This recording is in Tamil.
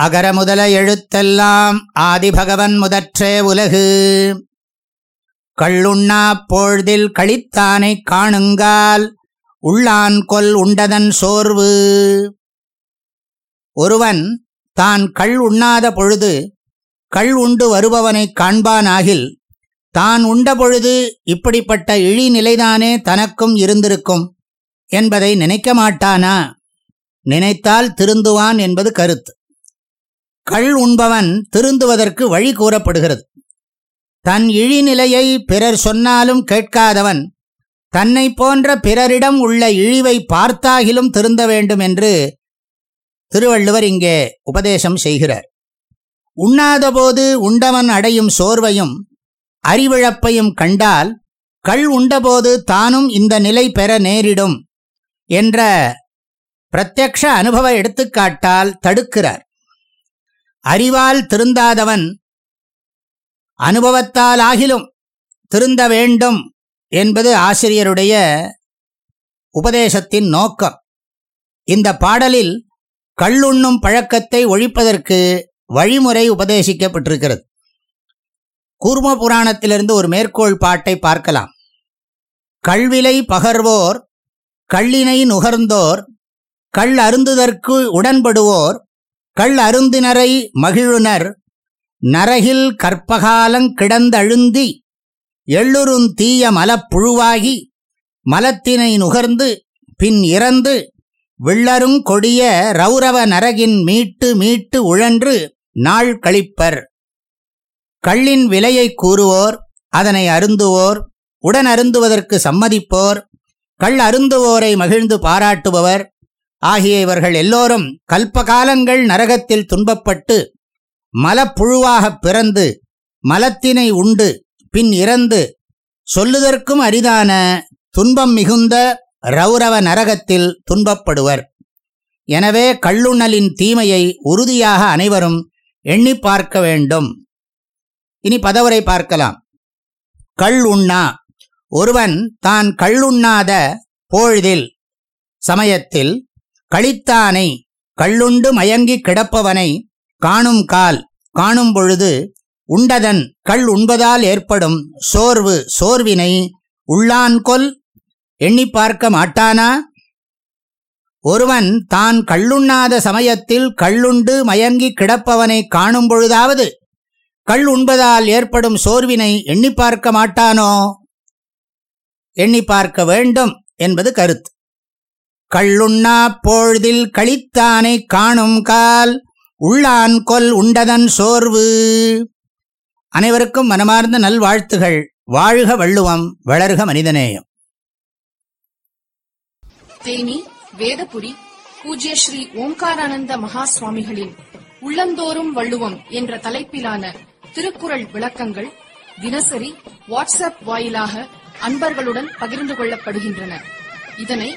அகர முதல எழுத்தெல்லாம் ஆதிபகவன் முதற்றே உலகு. கள்ளுண்ணா பொழுதில் கழித்தானை காணுங்கால் உள்ளான் கொல் உண்டதன் சோர்வு. ஒருவன் தான் கள் உண்ணாத பொழுது கள் உண்டு வருபவனைக் காண்பானாகில் தான் உண்ட பொழுது இப்படிப்பட்ட இழிநிலைதானே தனக்கும் இருந்திருக்கும் என்பதை நினைக்க மாட்டானா? நினைத்தால் திருந்துவான் என்பது கருத்து. கள் உண்பவன் திருந்துவதற்கு வழி கூறப்படுகிறது. தன் இழிநிலையை பிறர் சொன்னாலும் கேட்காதவன் தன்னை போன்ற பிறரிடம் உள்ள இழிவை பார்த்தாகிலும் திருந்த வேண்டும் என்று திருவள்ளுவர் இங்கே உபதேசம் செய்கிறார். உண்ணாதபோது உண்டவன் அடையும் சோர்வையும் அறிவிழப்பையும் கண்டால் கள் உண்டபோது தானும் இந்த நிலை பெற நேரிடும் என்ற பிரத்யக்ஷ அனுபவ எடுத்துக்காட்டால் தடுக்கிறார். அறிவால் திருந்தாதவன் அனுபவத்தால் ஆகிலும் திருந்த வேண்டும் என்பது ஆசிரியருடைய உபதேசத்தின் நோக்கம். இந்த பாடலில் கள்ளுண்ணும் பழக்கத்தை ஒழிப்பதற்கு வழிமுறை உபதேசிக்கப்பட்டிருக்கிறது. கூர்ம புராணத்திலிருந்து ஒரு மேற்கோள் பாட்டை பார்க்கலாம். கல்விலை பகர்வோர் கள்ளினை நுகர்ந்தோர் கள் அருந்துதற்கு உடன்படுவோர் கள் அருந்தினரை மகிழுனர். நரகில் கற்பகாலங் கிடந்தழுந்தி எள்ளுருந் தீய மலப்புழுவாகி மலத்தினை நுகர்ந்து பின் இறந்து விள்ளருங் கொடிய ரௌரவ நரகின் மீட்டு மீட்டு உழன்று நாள் கழிப்பர். கள்ளின் விலையை கூறுவோர் அதனை அருந்துவோர் உடன் அருந்துவதற்கு சம்மதிப்போர் கள் அருந்துவோரை மகிழ்ந்து பாராட்டுபவர் ஆகிய இவர்கள் எல்லோரும் கல்பகாலங்கள் நரகத்தில் துன்பப்பட்டு மலப்புழுவாகப் பிறந்து மலத்தினை உண்டு பின் இறந்து சொல்லுதற்கும் அரிதான துன்பம் மிகுந்த ரௌரவ நரகத்தில் துன்பப்படுவர். எனவே கள்ளுண்ணலின் தீமையை உறுதியாக அனைவரும் எண்ணி பார்க்க வேண்டும். இனி பதவரை பார்க்கலாம். கள் உண்ணா. ஒருவன் தான் கள்ளுண்ணாத போழ்தில் சமயத்தில் கழித்தானை கள்ளுண்டு மயங்கி கிடப்பவனை காணும் கால் காணும் பொழுது உண்டதன் கள் உண்பதால் ஏற்படும் சோர்வு சோர்வினை உள்ளான்கொல் எண்ணி பார்க்க மாட்டானா? ஒருவன் தான் கள்ளுண்ணாத சமயத்தில் கள்ளுண்டு மயங்கி கிடப்பவனை காணும் பொழுதாவது கள் உண்பதால் ஏற்படும் சோர்வினை எண்ணி பார்க்க மாட்டானோ? எண்ணி பார்க்க வேண்டும் என்பது கருத்து. கள்ளுண்ணா பொழுதில் கழித்தானை காணும் கால் உள்ளான் கொல் உண்டதன் சோர்வு. அனைவருக்கும் மனமார்ந்த நல்வாழ்த்துகள். வாழ்க வள்ளுவம் வளர்க மனிதநேயம். தேனி வேதபுடி பூஜ்ய ஸ்ரீ ஓம்காரானந்த மகா சுவாமிகளின் உள்ளந்தோறும் வள்ளுவம் என்ற தலைப்பிலான திருக்குறள் விளக்கங்கள் தினசரி வாட்ஸ்அப் வாயிலாக அன்பர்களுடன் பகிர்ந்து கொள்ளப்படுகின்றன. இதனை